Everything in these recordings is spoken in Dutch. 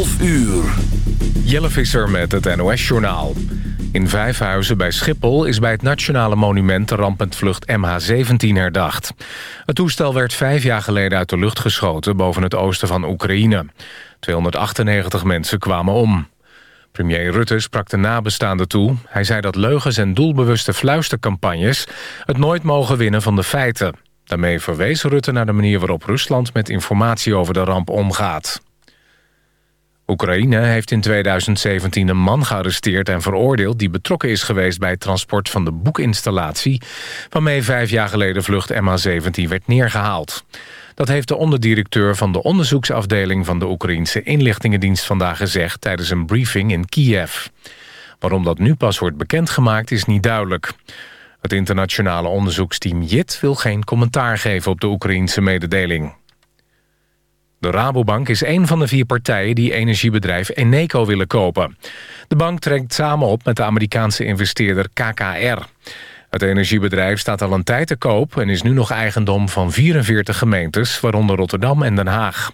12 uur. Jelle Visser met het NOS-journaal. In Vijfhuizen bij Schiphol is bij het Nationale Monument... de ramp met vlucht MH17 herdacht. Het toestel werd vijf jaar geleden uit de lucht geschoten... boven het oosten van Oekraïne. 298 mensen kwamen om. Premier Rutte sprak de nabestaanden toe. Hij zei dat leugens en doelbewuste fluistercampagnes... het nooit mogen winnen van de feiten. Daarmee verwees Rutte naar de manier waarop Rusland... met informatie over de ramp omgaat. Oekraïne heeft in 2017 een man gearresteerd en veroordeeld... die betrokken is geweest bij het transport van de boekinstallatie... waarmee vijf jaar geleden vlucht MH17 werd neergehaald. Dat heeft de onderdirecteur van de onderzoeksafdeling... van de Oekraïnse inlichtingendienst vandaag gezegd... tijdens een briefing in Kiev. Waarom dat nu pas wordt bekendgemaakt is niet duidelijk. Het internationale onderzoeksteam JIT wil geen commentaar geven op de Oekraïnse mededeling. De Rabobank is een van de vier partijen die energiebedrijf Eneco willen kopen. De bank trekt samen op met de Amerikaanse investeerder KKR. Het energiebedrijf staat al een tijd te koop... en is nu nog eigendom van 44 gemeentes, waaronder Rotterdam en Den Haag.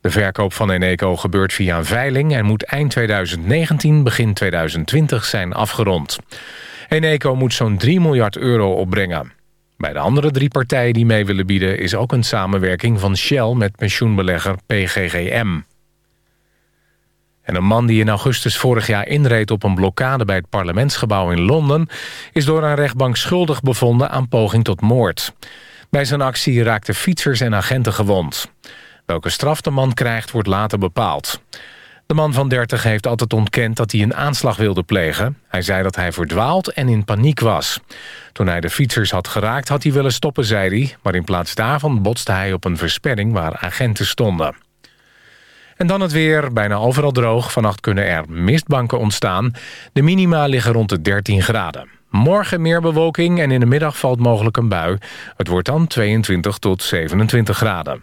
De verkoop van Eneco gebeurt via een veiling... en moet eind 2019, begin 2020 zijn afgerond. Eneco moet zo'n 3 miljard euro opbrengen. Bij de andere drie partijen die mee willen bieden... is ook een samenwerking van Shell met pensioenbelegger PGGM. En een man die in augustus vorig jaar inreed op een blokkade... bij het parlementsgebouw in Londen... is door een rechtbank schuldig bevonden aan poging tot moord. Bij zijn actie raakten fietsers en agenten gewond. Welke straf de man krijgt, wordt later bepaald. De man van 30 heeft altijd ontkend dat hij een aanslag wilde plegen. Hij zei dat hij verdwaald en in paniek was. Toen hij de fietsers had geraakt had hij willen stoppen, zei hij... maar in plaats daarvan botste hij op een versperring waar agenten stonden. En dan het weer, bijna overal droog. Vannacht kunnen er mistbanken ontstaan. De minima liggen rond de 13 graden. Morgen meer bewolking en in de middag valt mogelijk een bui. Het wordt dan 22 tot 27 graden.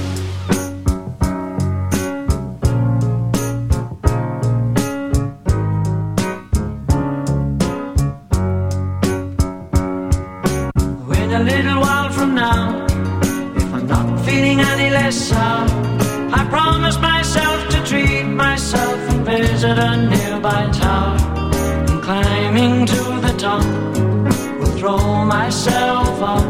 Sound, I promise myself to treat myself and visit a nearby tower. And climbing to the top, will throw myself off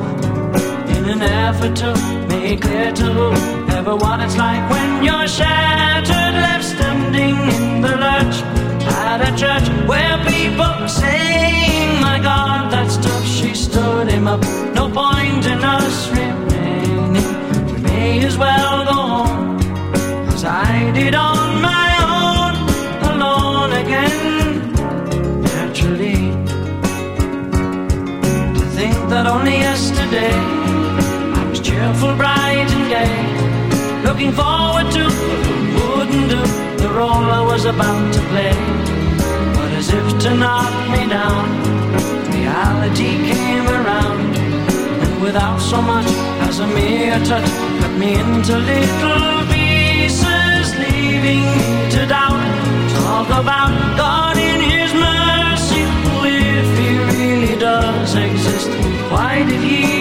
in an effort to make clear to whoever what it's like when you're shattered, left standing in the lurch at a church where people saying, My God, that stuff she stood him up. No point in us remaining. May as well go home as I did on my own, alone again. Naturally, to think that only yesterday I was cheerful, bright, and gay, looking forward to wouldn't do the role I was about to play. But as if to knock me down, reality came around, and without so much as a mere touch, me into little pieces, leaving me to doubt. Talk about God in His mercy, if He really does exist. Why did He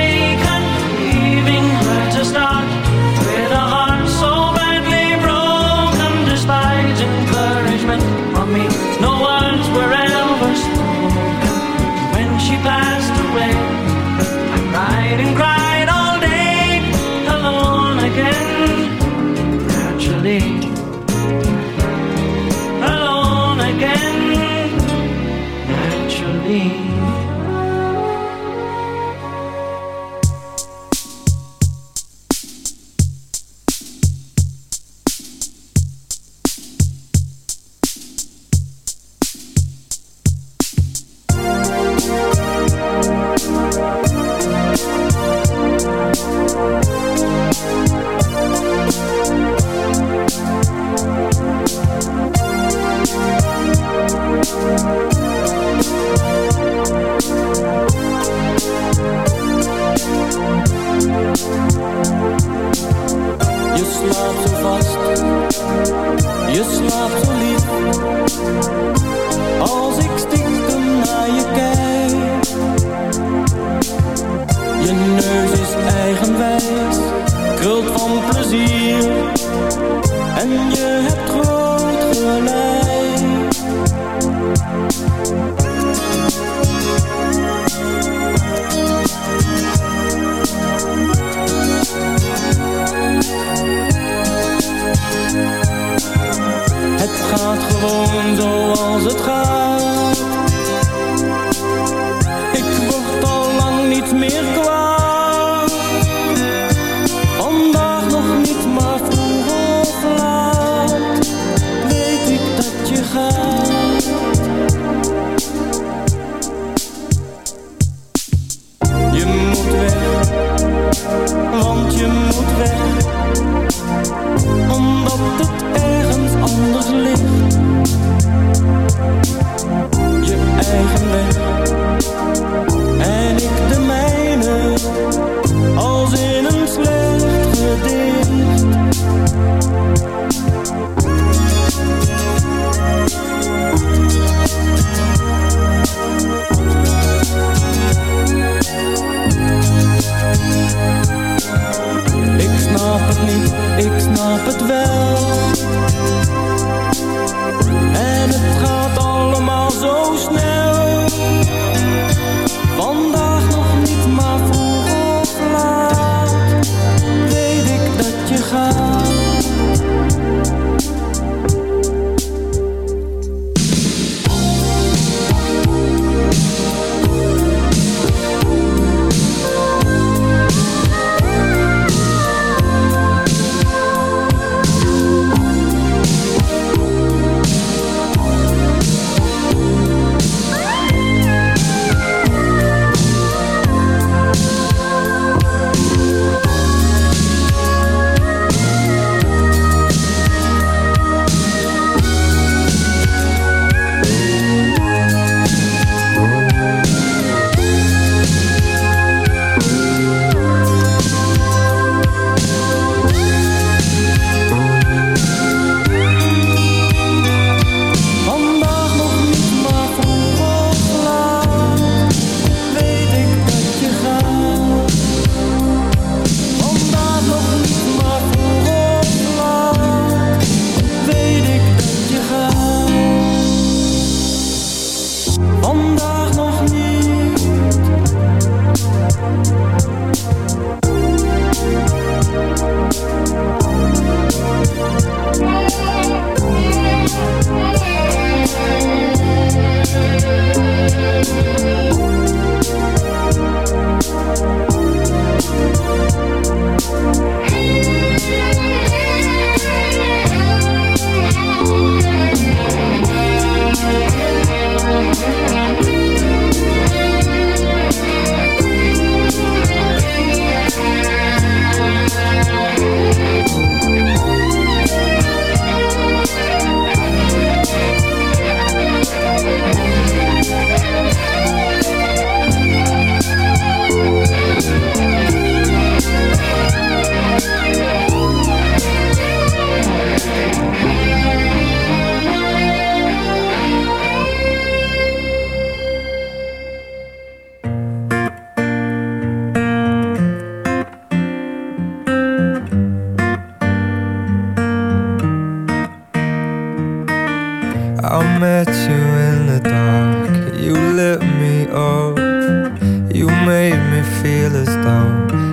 getting ground.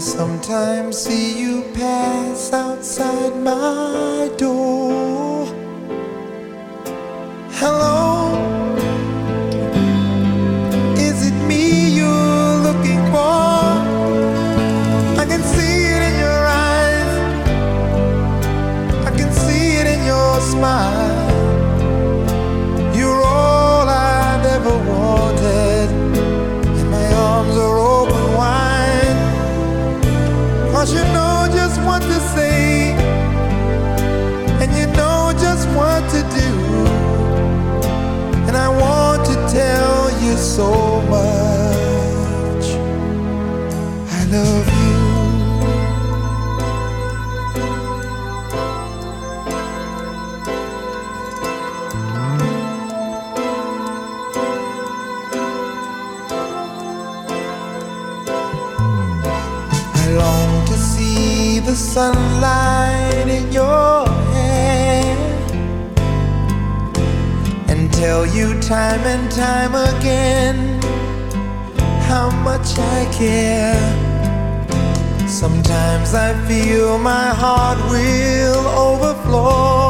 Some. you, my heart will overflow.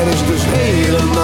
Er is dus helemaal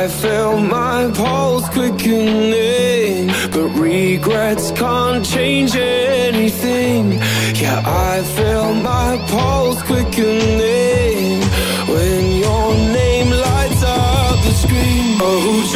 I feel my pulse quickening But regrets can't change anything. Yeah, I feel my pulse quickening. When your name lights up the screen Oh,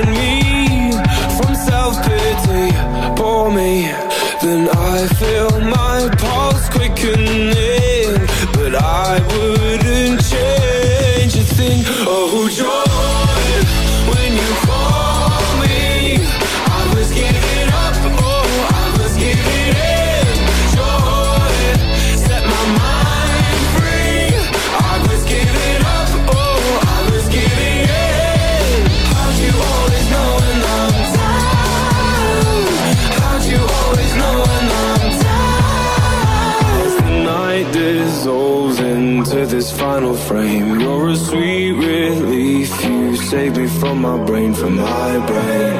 in me. take me from my brain, from my brain.